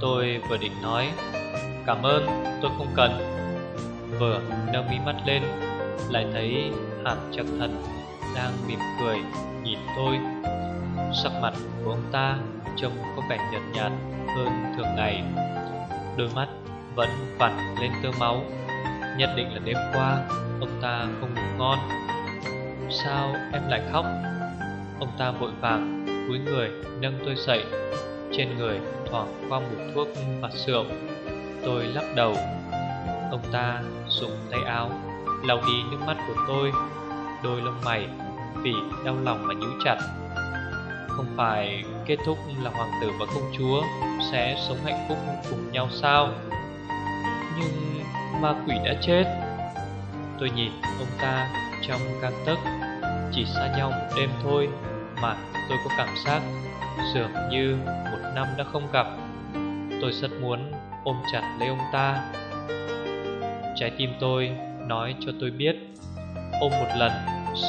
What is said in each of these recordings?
Tôi vừa định nói. Cảm ơn, tôi không cần. Vừa nâng mí mắt lên, Lại thấy hạt chắc thần Đang mỉm cười nhìn tôi. Sắc mặt của ông ta Trông có vẻ nhợt nhạt hơn thường ngày. Đôi mắt vẫn vặn lên tơ máu. Nhất định là đêm qua, Ông ta không ngủ ngon. Sao em lại khóc? Ông ta vội vàng cúi người nâng tôi dậy. Trên người thoảng qua mùi thuốc và rượu Tôi lắc đầu. Ông ta dùng tay áo, lau đi nước mắt của tôi. Đôi lông mày vì đau lòng mà nhíu chặt. Không phải kết thúc là hoàng tử và công chúa Sẽ sống hạnh phúc cùng nhau sao? Nhưng ma quỷ đã chết. Tôi nhìn ông ta trong căng tức. Chỉ xa nhau một đêm thôi Mà tôi có cảm giác Dường như năm đã không gặp. Tôi rất muốn ôm chặt lấy ông ta. Trái tim tôi nói cho tôi biết Ôm một lần,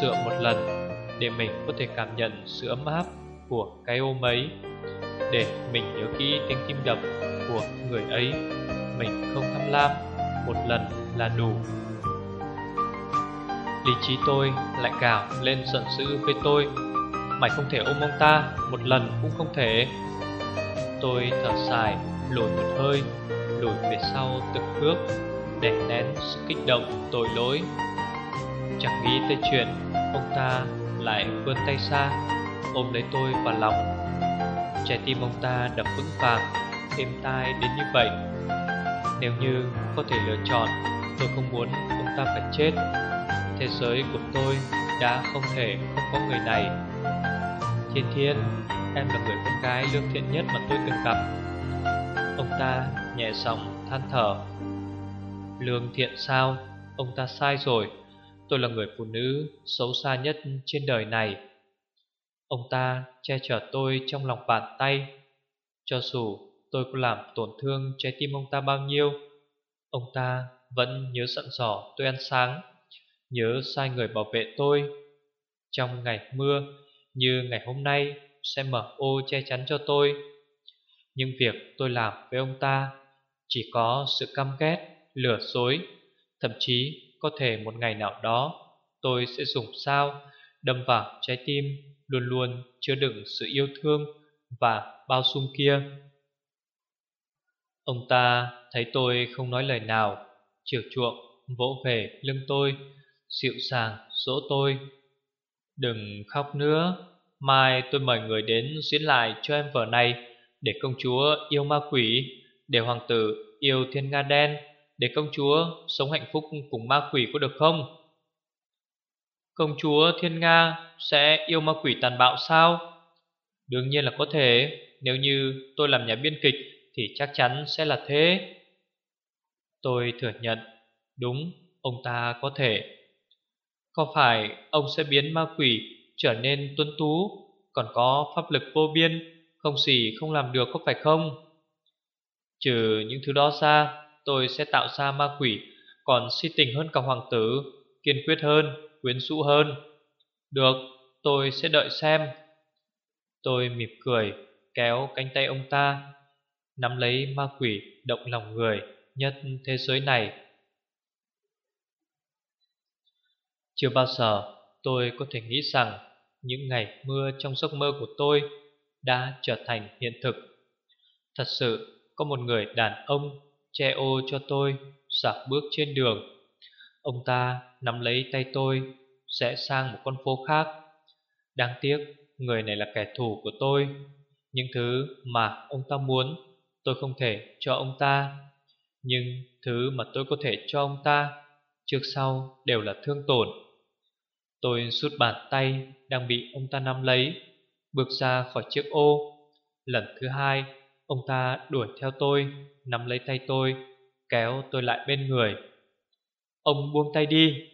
sửa một lần Để mình có thể cảm nhận sự ấm áp của cái ôm ấy. Để mình nhớ kỹ tiếng tim đập của người ấy Mình không tham lam Một lần là đủ. Lý trí tôi lại gào lên giận dữ với tôi. Mày không thể ôm ông ta Một lần cũng không thể. Tôi thở dài Lùi một hơi Lùi về sau từng bước Để nén sự kích động tội lỗi. Chẳng nghĩ tới chuyện Ông ta lại vươn tay xa Ôm lấy tôi vào lòng. Trái tim ông ta đập vững vàng Êm tai đến như vậy. Nếu như có thể lựa chọn Tôi không muốn ông ta phải chết. Thế giới của tôi đã không thể không có người này. Thiên Thiên, em là cái lương thiện nhất mà tôi từng gặp. Ông ta nhẹ giọng than thở. Lương thiện sao? Ông ta sai rồi. Tôi là người phụ nữ xấu xa nhất trên đời này. Ông ta che chở tôi trong lòng bàn tay. Cho dù tôi có làm tổn thương trái tim ông ta bao nhiêu, Ông ta vẫn nhớ sẵn sỏ tôi ăn sáng, Nhớ sai người bảo vệ tôi. Trong ngày mưa như ngày hôm nay sẽ mở ô che chắn cho tôi. Nhưng việc tôi làm với ông ta chỉ có sự căm ghét, lừa dối, thậm chí có thể một ngày nào đó tôi sẽ dùng sao đâm vào trái tim luôn luôn chứa đựng sự yêu thương và bao dung kia. Ông ta thấy tôi không nói lời nào, chiều chuộng vỗ về lưng tôi, dịu dàng dỗ tôi. Đừng khóc nữa, Mai tôi mời người đến diễn lại cho em vở này Để công chúa yêu ma quỷ Để hoàng tử yêu thiên nga đen Để công chúa sống hạnh phúc cùng ma quỷ có được không? Công chúa thiên nga sẽ yêu ma quỷ tàn bạo sao? Đương nhiên là có thể Nếu như tôi làm nhà biên kịch Thì chắc chắn sẽ là thế Tôi thừa nhận Đúng, ông ta có thể Có phải ông sẽ biến ma quỷ trở nên tuân tú, còn có pháp lực vô biên, không gì không làm được có phải không? Trừ những thứ đó ra, tôi sẽ tạo ra ma quỷ còn si tình hơn cả hoàng tử, kiên quyết hơn, quyến rũ hơn. Được, tôi sẽ đợi xem. Tôi mỉm cười, kéo cánh tay ông ta, nắm lấy ma quỷ động lòng người nhất thế giới này. Chưa bao giờ tôi có thể nghĩ rằng những ngày mưa trong giấc mơ của tôi đã trở thành hiện thực. Thật sự, có một người đàn ông che ô cho tôi dạo bước trên đường. Ông ta nắm lấy tay tôi sẽ sang một con phố khác. Đáng tiếc, người này là kẻ thù của tôi. Những thứ mà ông ta muốn, tôi không thể cho ông ta. Nhưng thứ mà tôi có thể cho ông ta trước sau đều là thương tổn. Tôi rút bàn tay đang bị ông ta nắm lấy Bước ra khỏi chiếc ô. Lần thứ hai Ông ta đuổi theo tôi Nắm lấy tay tôi Kéo tôi lại bên người. Ông buông tay đi.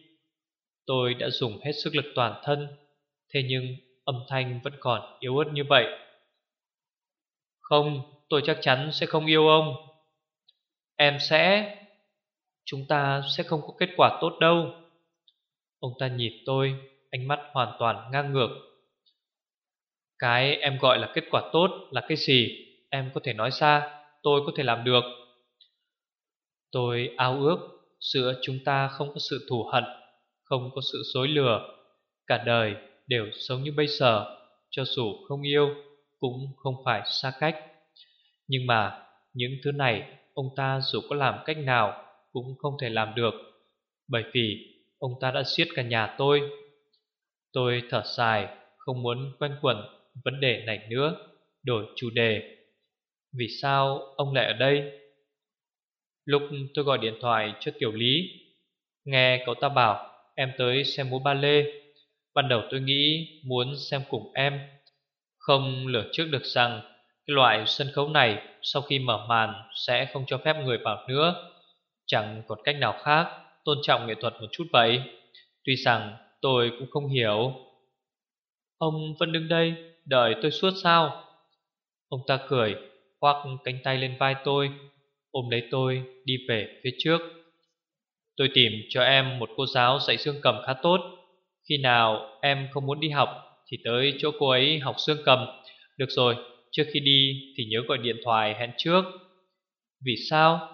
Tôi đã dùng hết sức lực toàn thân Thế nhưng âm thanh vẫn còn yếu ớt như vậy. Không, tôi chắc chắn sẽ không yêu ông. Em sẽ Chúng ta sẽ không có kết quả tốt đâu. Ông ta nhìn tôi, Ánh mắt hoàn toàn ngang ngược. Cái em gọi là kết quả tốt là cái gì? Em có thể nói ra, Tôi có thể làm được. Tôi ao ước Giữa chúng ta không có sự thù hận, Không có sự dối lừa. Cả đời đều sống như bây giờ, Cho dù không yêu Cũng không phải xa cách. Nhưng mà những thứ này Ông ta dù có làm cách nào Cũng không thể làm được, Bởi vì ông ta đã giết cả nhà tôi. Tôi thở dài, Không muốn quanh quẩn vấn đề này nữa, Đổi chủ đề. Vì sao ông lại ở đây? Lúc tôi gọi điện thoại cho Tiểu Lý, Nghe cậu ta bảo Em tới xem múa ba lê. Ban đầu tôi nghĩ muốn xem cùng em. Không lường trước được rằng Cái loại sân khấu này Sau khi mở màn Sẽ không cho phép người vào nữa. Chẳng còn cách nào khác. Tôn trọng nghệ thuật một chút vậy? Tuy rằng tôi cũng không hiểu. Ông vẫn đứng đây Đợi tôi suốt sao? Ông ta cười Khoác cánh tay lên vai tôi Ôm lấy tôi đi về phía trước. Tôi tìm cho em một cô giáo dạy xương cầm khá tốt. Khi nào em không muốn đi học Thì tới chỗ cô ấy học xương cầm. Được rồi, trước khi đi Thì nhớ gọi điện thoại hẹn trước. Vì sao?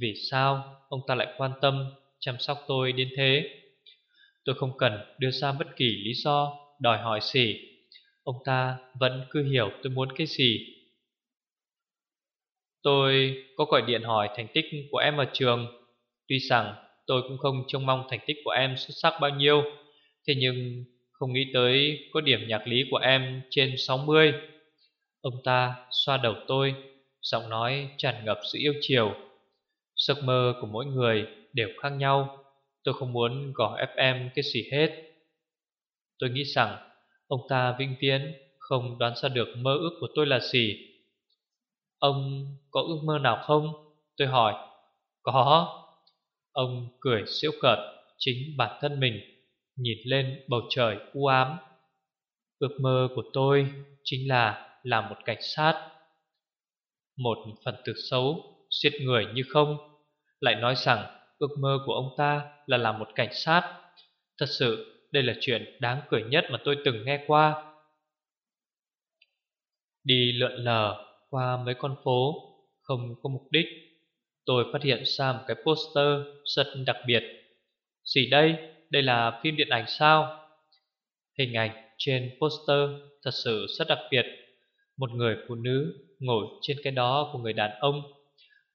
Vì sao? Ông ta lại quan tâm, Chăm sóc tôi đến thế. Tôi không cần đưa ra bất kỳ lý do Đòi hỏi gì. Ông ta vẫn cứ hiểu tôi muốn cái gì. Tôi có gọi điện hỏi thành tích của em ở trường. Tuy rằng tôi cũng không trông mong thành tích của em xuất sắc bao nhiêu, Thế nhưng không nghĩ tới có điểm nhạc lý của em trên 60 Ông ta xoa đầu tôi, Giọng nói tràn ngập sự yêu chiều. Giấc mơ của mỗi người đều khác nhau. Tôi không muốn gõ ép em cái gì hết. Tôi nghĩ rằng Ông ta vĩnh viễn không đoán ra được mơ ước của tôi là gì. Ông có ước mơ nào không? Tôi hỏi. Có. Ông cười siêu cợt Chính bản thân mình, Nhìn lên bầu trời u ám. Ước mơ của tôi Chính là làm một cảnh sát. Một phần tử xấu. Giết người như không, Lại nói rằng ước mơ của ông ta Là làm một cảnh sát. Thật sự, đây là chuyện đáng cười nhất Mà tôi từng nghe qua. Đi lượn lờ qua mấy con phố, Không có mục đích, Tôi phát hiện ra một cái poster rất đặc biệt. Gì đây? Đây là phim điện ảnh sao? Hình ảnh trên poster thật sự rất đặc biệt. Một người phụ nữ ngồi trên cái đó của người đàn ông.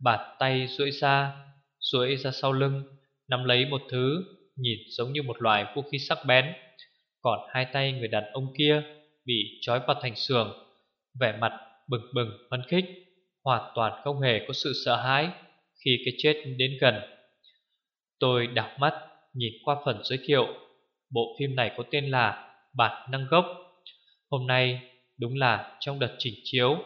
Bàn tay duỗi ra duỗi ra sau lưng, Nắm lấy một thứ, Nhìn giống như một loại vũ khí sắc bén. Còn hai tay người đàn ông kia Bị trói vào thành sườn, Vẻ mặt bừng bừng, phấn khích, Hoàn toàn không hề có sự sợ hãi Khi cái chết đến gần. Tôi đảo mắt Nhìn qua phần giới thiệu, Bộ phim này có tên là Bản năng gốc. Hôm nay đúng là trong đợt chỉnh chiếu.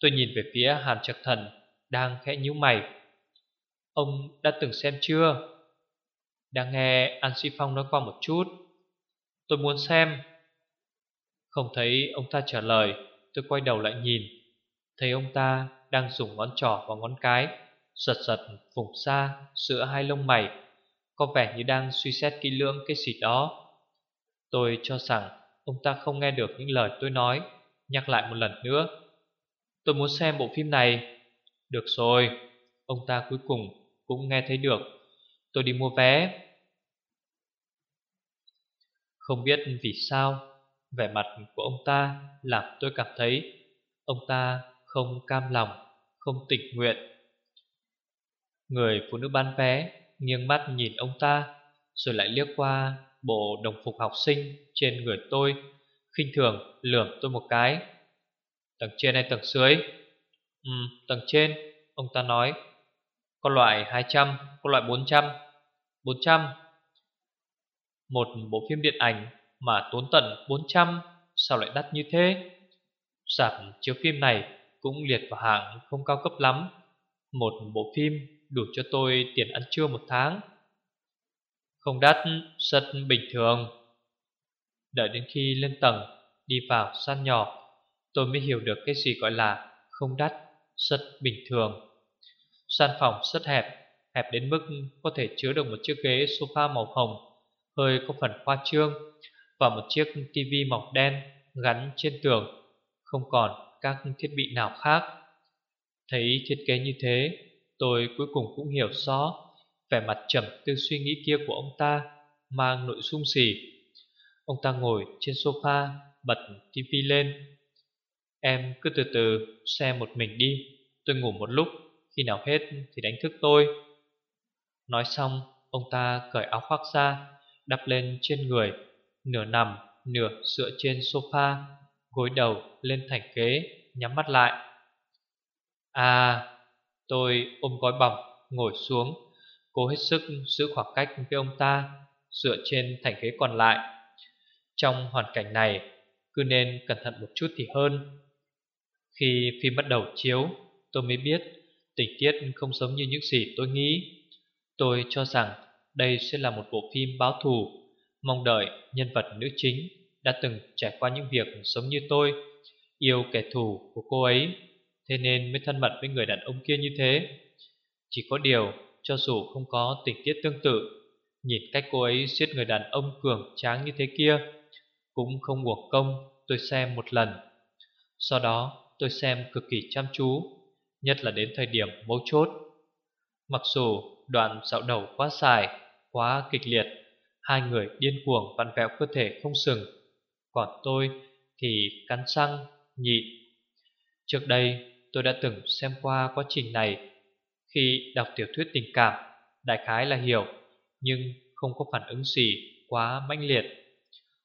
Tôi nhìn về phía Hàn Trạc Thần đang khẽ nhíu mày. Ông đã từng xem chưa? Đang nghe An Si Phong nói qua một chút. Tôi muốn xem. Không thấy ông ta trả lời, Tôi quay đầu lại nhìn. Thấy ông ta đang dùng ngón trỏ và ngón cái, Giật giật vùng xa giữa hai lông mày. Có vẻ như đang suy xét kỹ lưỡng cái gì đó. Tôi cho rằng ông ta không nghe được những lời tôi nói. Nhắc lại một lần nữa. Tôi muốn xem bộ phim này. Được rồi Ông ta cuối cùng cũng nghe thấy được. Tôi đi mua vé. Không biết vì sao Vẻ mặt của ông ta làm tôi cảm thấy Ông ta không cam lòng, không tình nguyện. Người phụ nữ bán vé nghiêng mắt nhìn ông ta Rồi lại liếc qua bộ đồng phục học sinh trên người tôi khinh thường lườm tôi một cái. Tầng trên hay tầng dưới? Ừ, tầng trên Ông ta nói Có loại 200, có loại 400 400 Một bộ phim điện ảnh mà tốn tận 400 Sao lại đắt như thế? Sạp chiếu phim này cũng liệt vào hạng không cao cấp lắm. Một bộ phim đủ cho tôi tiền ăn trưa một tháng. Không đắt, rất bình thường. Đợi đến khi lên tầng Đi vào săn nhỏ Tôi mới hiểu được cái gì gọi là Không đắt, rất bình thường. Sàn phòng rất hẹp Hẹp đến mức có thể chứa được một chiếc ghế sofa màu hồng, Hơi có phần khoa trương Và một chiếc tivi màu đen Gắn trên tường, Không còn các thiết bị nào khác. Thấy thiết kế như thế, Tôi cuối cùng cũng hiểu rõ Vẻ mặt trầm tư suy nghĩ kia của ông ta Mang nội dung gì Ông ta ngồi trên sofa, Bật tivi lên. Em cứ từ từ, xem một mình đi. Tôi ngủ một lúc, Khi nào hết thì đánh thức tôi. Nói xong, Ông ta cởi áo khoác ra, Đắp lên trên người, Nửa nằm, nửa dựa trên sofa, Gối đầu lên thành ghế, Nhắm mắt lại. À Tôi ôm gói bỏng Ngồi xuống, Cố hết sức giữ khoảng cách với ông ta, Dựa trên thành ghế còn lại. Trong hoàn cảnh này, Cứ nên cẩn thận một chút thì hơn. Khi phim bắt đầu chiếu Tôi mới biết, Tình tiết không giống như những gì tôi nghĩ. Tôi cho rằng Đây sẽ là một bộ phim báo thù, Mong đợi nhân vật nữ chính Đã từng trải qua những việc giống như tôi, Yêu kẻ thù của cô ấy, Thế nên mới thân mật với người đàn ông kia như thế. Chỉ có điều, Cho dù không có tình tiết tương tự, Nhìn cách cô ấy giết người đàn ông cường tráng như thế kia, Cũng không buộc công tôi xem một lần. Sau đó, tôi xem cực kỳ chăm chú. Nhất là đến thời điểm mấu chốt. Mặc dù đoạn dạo đầu quá dài, Quá kịch liệt, Hai người điên cuồng vặn vẹo cơ thể không sừng. Còn tôi thì cắn răng nhịn Trước đây tôi đã từng xem qua quá trình này. Khi đọc tiểu thuyết tình cảm, Đại khái là hiểu, Nhưng không có phản ứng gì quá mãnh liệt.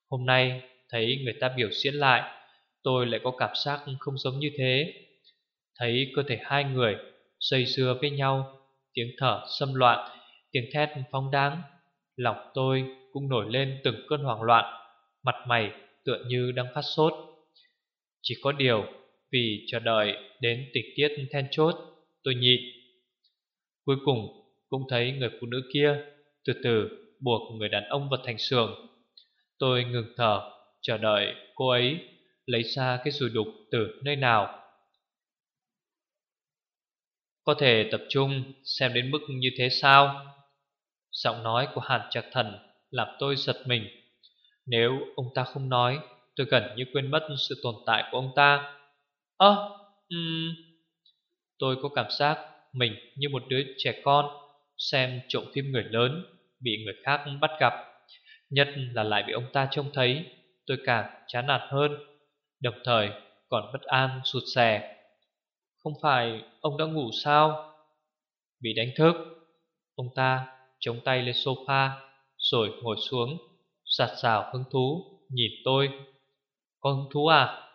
Hôm nay thấy người ta biểu diễn lại, Tôi lại có cảm giác không giống như thế. Thấy cơ thể hai người dây dưa với nhau, Tiếng thở xâm loạn, Tiếng thét phóng đáng Lòng tôi cũng nổi lên từng cơn hoảng loạn, Mặt mày tựa như đang phát sốt. Chỉ có điều vì chờ đợi đến tình tiết then chốt, Tôi nhịn. Cuối cùng cũng thấy người phụ nữ kia Từ từ buộc người đàn ông vào thành sườn Tôi ngừng thở, Chờ đợi cô ấy Lấy ra cái rùi đục từ nơi nào. Có thể tập trung xem đến mức như thế sao? Giọng nói của Hàn Trạc Thần Làm tôi giật mình. Nếu ông ta không nói Tôi gần như quên mất sự tồn tại của ông ta. Ơ um, Tôi có cảm giác Mình như một đứa trẻ con Xem trộm phim người lớn Bị người khác bắt gặp. Nhất là lại bị ông ta trông thấy Tôi càng chán nản hơn. Đồng thời còn bất an sụt sè. Không phải ông đã ngủ sao Bị đánh thức Ông ta chống tay lên sofa Rồi ngồi xuống Sạt sào hứng thú Nhìn tôi Có hứng thú à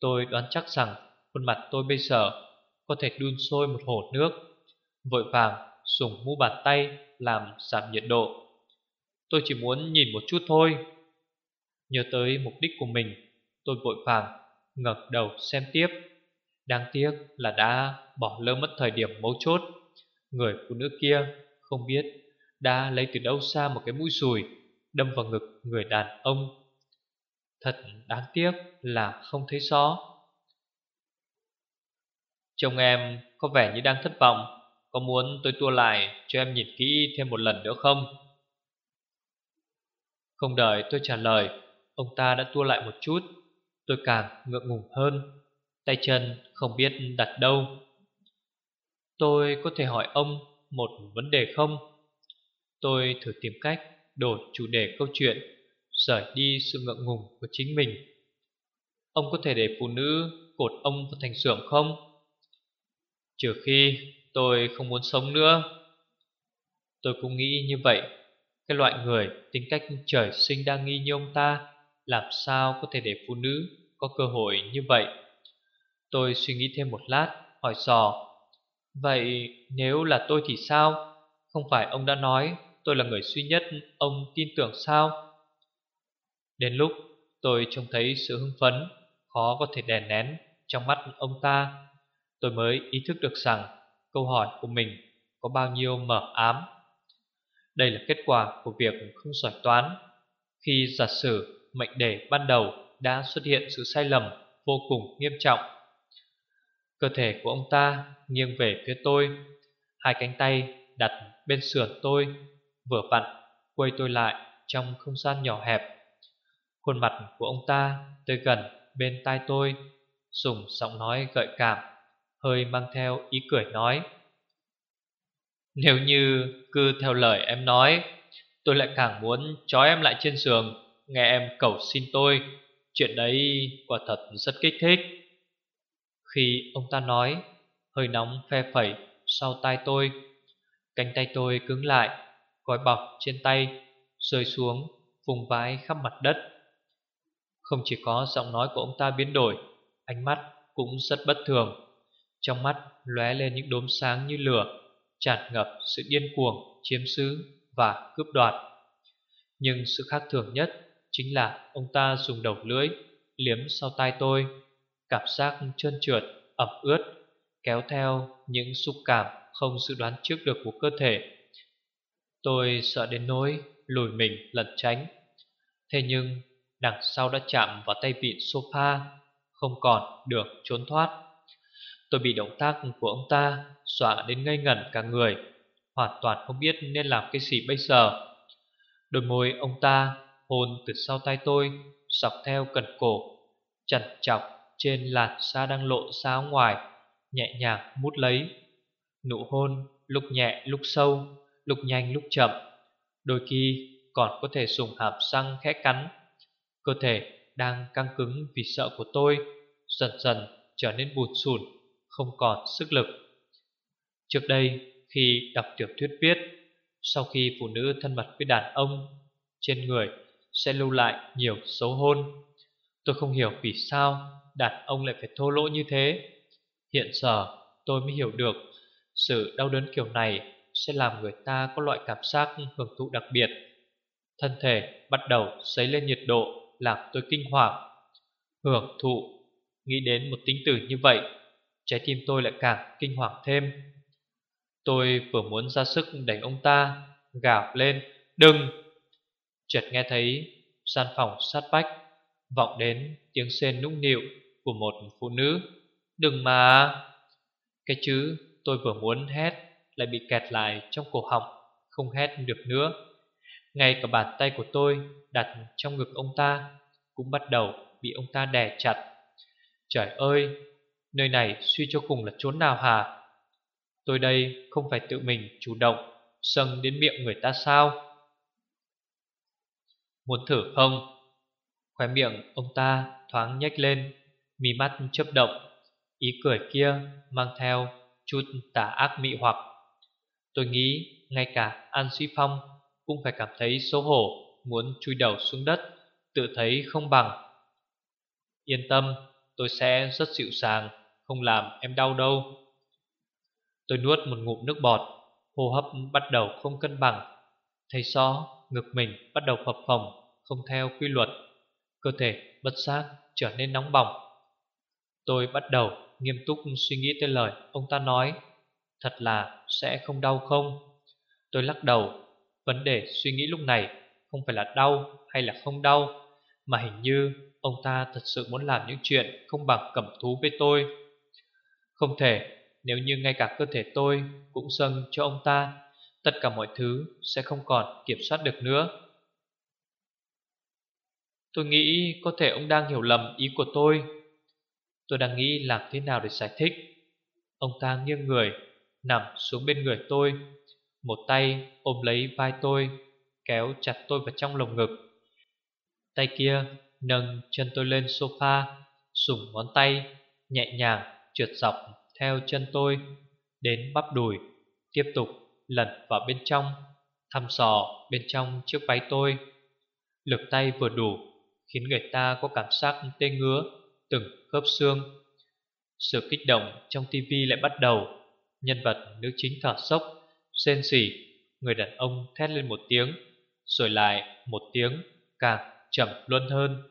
Tôi đoán chắc rằng khuôn mặt tôi bây giờ có thể đun sôi một hồ nước. Vội vàng dùng mu bàn tay làm giảm nhiệt độ. Tôi chỉ muốn nhìn một chút thôi. Nhớ tới mục đích của mình, tôi vội vàng ngẩng đầu xem tiếp. Đáng tiếc là đã bỏ lỡ mất thời điểm mấu chốt. Người phụ nữ kia không biết đã lấy từ đâu ra một cái mũi sùi đâm vào ngực người đàn ông. Thật đáng tiếc là không thấy rõ. Chồng em có vẻ như đang thất vọng. Có muốn tôi tua lại cho em nhìn kỹ thêm một lần nữa không? Không đợi tôi trả lời, Ông ta đã tua lại một chút. Tôi càng ngượng ngùng hơn. Tay chân không biết đặt đâu Tôi có thể hỏi ông một vấn đề không? Tôi thử tìm cách đổi chủ đề câu chuyện, rời đi sự ngượng ngùng của chính mình. Ông có thể để phụ nữ cột ông vào thành xưởng không? Trừ khi tôi không muốn sống nữa. Tôi cũng nghĩ như vậy. Cái loại người tính cách trời sinh đa nghi như ông ta, làm sao có thể để phụ nữ có cơ hội như vậy? Tôi suy nghĩ thêm một lát, hỏi dò. Vậy nếu là tôi thì sao? Không phải ông đã nói tôi là người duy nhất ông tin tưởng sao? Đến lúc tôi trông thấy sự hưng phấn Khó có thể đè nén trong mắt ông ta Tôi mới ý thức được rằng Câu hỏi của mình có bao nhiêu mở ám Đây là kết quả của việc không giỏi toán Khi giả sử mệnh đề ban đầu đã xuất hiện sự sai lầm vô cùng nghiêm trọng Cơ thể của ông ta nghiêng về phía tôi. Hai cánh tay đặt bên sườn tôi, Vừa vặn quay tôi lại trong không gian nhỏ hẹp. Khuôn mặt của ông ta tới gần bên tai tôi, Dùng giọng nói gợi cảm, Hơi mang theo ý cười nói, Nếu như cứ theo lời em nói, Tôi lại càng muốn trói em lại trên giường, Nghe em cầu xin tôi. Chuyện đấy quả thật rất kích thích. Khi ông ta nói, Hơi nóng phe phẩy sau tai tôi. Cánh tay tôi cứng lại Gói bọc trên tay, Rơi xuống vùng vái khắp mặt đất. Không chỉ có giọng nói của ông ta biến đổi, Ánh mắt cũng rất bất thường. Trong mắt lóe lên những đốm sáng như lửa, Tràn ngập sự điên cuồng, Chiếm xứ và cướp đoạt. Nhưng sự khác thường nhất Chính là ông ta dùng đầu lưỡi Liếm sau tai tôi. Cảm giác trơn trượt, ẩm ướt Kéo theo những xúc cảm Không dự đoán trước được của cơ thể. Tôi sợ đến nỗi lùi mình lẩn tránh. Thế nhưng đằng sau đã chạm vào tay vịn sofa Không còn được trốn thoát. Tôi bị động tác của ông ta Dọa đến ngây ngẩn cả người Hoàn toàn không biết nên làm cái gì bây giờ. Đôi môi ông ta hôn từ sau tay tôi Dọc theo cần cổ Chặt chọc trên làn da đang lộ ra ngoài, Nhẹ nhàng mút lấy. Nụ hôn lúc nhẹ, lúc sâu, Lúc nhanh, lúc chậm. Đôi khi còn có thể dùng hàm răng khẽ cắn. Cơ thể đang căng cứng vì sợ của tôi, Dần dần trở nên bụt sùn Không còn sức lực. Trước đây, khi đọc tiểu thuyết viết, Sau khi phụ nữ thân mật với đàn ông Trên người sẽ lưu lại nhiều dấu hôn. Tôi không hiểu vì sao đặt ông lại phải thô lỗ như thế. Hiện giờ, tôi mới hiểu được, Sự đau đớn kiểu này sẽ làm người ta có loại cảm giác hưởng thụ đặc biệt. Thân thể bắt đầu sấy lên nhiệt độ, làm tôi kinh hoàng. Hưởng thụ, Nghĩ đến một tính từ như vậy, Trái tim tôi lại càng kinh hoàng thêm. Tôi vừa muốn ra sức đẩy ông ta, Gào lên, Đừng! Chợt nghe thấy gian phòng sát bách Vọng đến tiếng sen nũng nịu. Của một phụ nữ. Đừng mà. Cái chứ, tôi vừa muốn hét, Lại bị kẹt lại trong cổ họng, Không hét được nữa. Ngay cả bàn tay của tôi đặt trong ngực ông ta Cũng bắt đầu bị ông ta đè chặt. Trời ơi, Nơi này suy cho cùng là chốn nào hả? Tôi đây không phải tự mình chủ động Sân đến miệng người ta sao? Muốn thử không? Khóe miệng ông ta thoáng nhếch lên. Mí mắt chớp động Ý cười kia mang theo Chút tà ác mị hoặc. Tôi nghĩ ngay cả An Suy Phong Cũng phải cảm thấy xấu hổ Muốn chui đầu xuống đất Tự thấy không bằng. Yên tâm tôi sẽ rất dịu sàng Không làm em đau đâu. Tôi nuốt một ngụm nước bọt Hô hấp bắt đầu không cân bằng. Thấy gió, ngực mình bắt đầu phập phồng Không theo quy luật. Cơ thể bất giác trở nên nóng bỏng. Tôi bắt đầu nghiêm túc suy nghĩ tới lời ông ta nói. Thật là sẽ không đau không? Tôi lắc đầu. Vấn đề suy nghĩ lúc này Không phải là đau hay là không đau, Mà hình như ông ta thật sự muốn làm những chuyện Không bằng cẩm thú với tôi. Không thể, Nếu như ngay cả cơ thể tôi Cũng dâng cho ông ta, Tất cả mọi thứ sẽ không còn kiểm soát được nữa. Tôi nghĩ có thể ông đang hiểu lầm ý của tôi. Tôi đang nghĩ làm thế nào để giải thích. Ông ta nghiêng người, Nằm xuống bên người tôi. Một tay ôm lấy vai tôi, Kéo chặt tôi vào trong lồng ngực. Tay kia nâng chân tôi lên sofa, Dùng ngón tay nhẹ nhàng trượt dọc theo chân tôi, Đến bắp đùi, Tiếp tục lẩn vào bên trong, Thăm dò bên trong chiếc váy tôi. Lực tay vừa đủ, Khiến người ta có cảm giác tê ngứa. Từng khớp xương. Sự kích động trong tivi lại bắt đầu. Nhân vật nữ chính thở sốc xen xỉ Người đàn ông thét lên một tiếng Rồi lại một tiếng Càng chậm luôn hơn.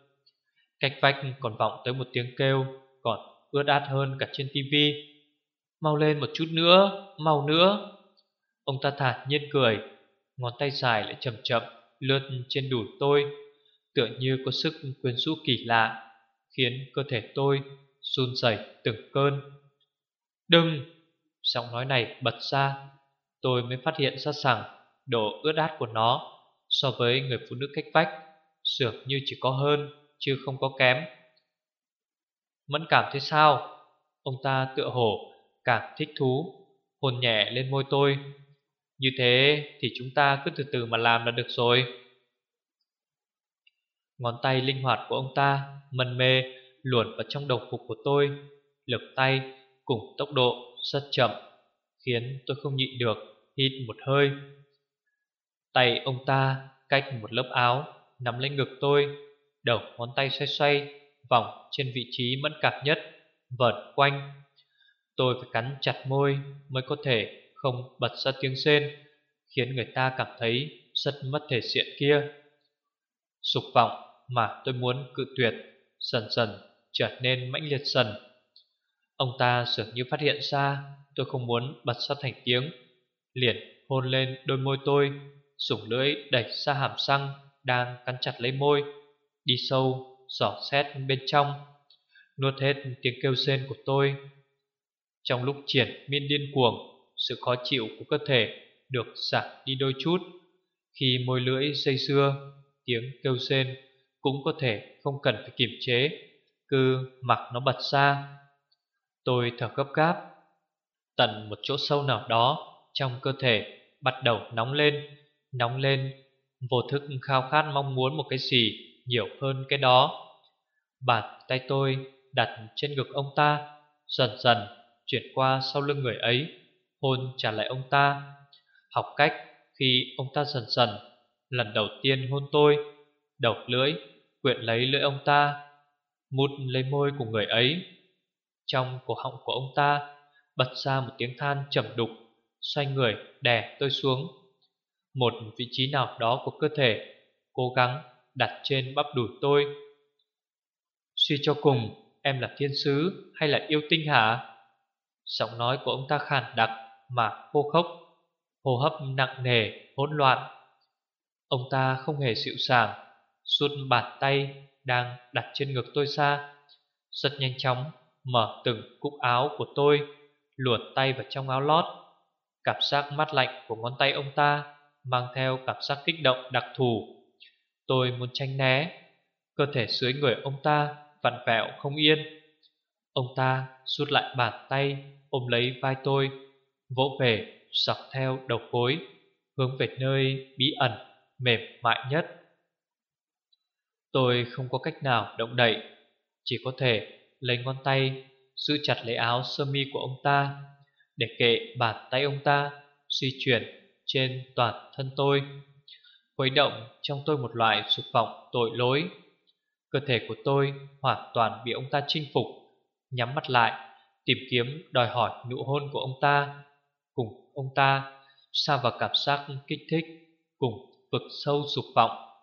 Cách vách còn vọng tới một tiếng kêu Còn ướt át hơn cả trên tivi Mau lên một chút nữa, mau nữa. Ông ta thản nhiên cười Ngón tay dài lại chậm chậm Lướt trên đùi tôi Tựa như có sức quyến rũ kỳ lạ. Khiến cơ thể tôi run rẩy từng cơn. Đừng! Giọng nói này bật ra, Tôi mới phát hiện ra rằng Độ ướt át của nó So với người phụ nữ cách vách Dường như chỉ có hơn Chứ không có kém. Mẫn cảm thế sao? Ông ta tựa hồ càng thích thú, Hôn nhẹ lên môi tôi. Như thế thì chúng ta cứ từ từ mà làm là được rồi. Ngón tay linh hoạt của ông ta, mân mê, luồn vào trong đồng phục của tôi. Lực tay cùng tốc độ rất chậm, Khiến tôi không nhịn được, Hít một hơi. Tay ông ta cách một lớp áo, Nắm lấy ngực tôi. Đầu ngón tay xoay xoay, Vòng trên vị trí mẫn cảm nhất Vợt quanh. Tôi phải cắn chặt môi Mới có thể không bật ra tiếng rên, Khiến người ta cảm thấy Rất mất thể diện kia. Sục vọng mà tôi muốn cự tuyệt Dần dần trở nên mãnh liệt dần. Ông ta dường như phát hiện ra Tôi không muốn bật ra thành tiếng Liền hôn lên đôi môi tôi Sủng lưỡi đẩy ra hàm răng Đang cắn chặt lấy môi Đi sâu, dò xét bên trong Nuốt hết tiếng kêu rên của tôi. Trong lúc triển miên điên cuồng Sự khó chịu của cơ thể Được giảm đi đôi chút. Khi môi lưỡi dây dưa Tiếng kêu rên cũng có thể không cần phải kiềm chế, Cứ mặc nó bật ra Tôi thở gấp gáp, Tận một chỗ sâu nào đó Trong cơ thể bắt đầu nóng lên Nóng lên, Vô thức khao khát mong muốn một cái gì Nhiều hơn cái đó. Bàn tay tôi đặt trên ngực ông ta, Dần dần chuyển qua sau lưng người ấy, Hôn trả lại ông ta. Học cách khi ông ta dần dần Lần đầu tiên hôn tôi, Đầu lưỡi quyện lấy lưỡi ông ta, Mút lấy môi của người ấy. Trong cổ họng của ông ta, Bật ra một tiếng than trầm đục, Xoay người đè tôi xuống. Một vị trí nào đó của cơ thể, Cố gắng đặt trên bắp đùi tôi. Suy cho cùng, Em là thiên sứ hay là yêu tinh hả? Giọng nói của ông ta khàn đặc Mà khô khốc, Hô hấp nặng nề, hỗn loạn. Ông ta không hề dịu sàng Suốt bàn tay đang đặt trên ngực tôi xa, Rất nhanh chóng mở từng cúc áo của tôi luồn tay vào trong áo lót. Cảm giác mát lạnh của ngón tay ông ta Mang theo cảm giác kích động đặc thù. Tôi muốn tránh né Cơ thể dưới người ông ta vặn vẹo không yên. Ông ta rút lại bàn tay Ôm lấy vai tôi Vỗ về dọc theo đầu gối Hướng về nơi bí ẩn Mềm mại nhất. Tôi không có cách nào động đậy. Chỉ có thể lấy ngón tay Giữ chặt lấy áo sơ mi của ông ta Để kệ bàn tay ông ta Di chuyển trên toàn thân tôi. Khuấy động trong tôi một loại sụp vọng tội lỗi. Cơ thể của tôi hoàn toàn bị ông ta chinh phục. Nhắm mắt lại, Tìm kiếm đòi hỏi nụ hôn của ông ta. Cùng ông ta Xa vào cảm giác kích thích, Cùng vực sâu dục vọng.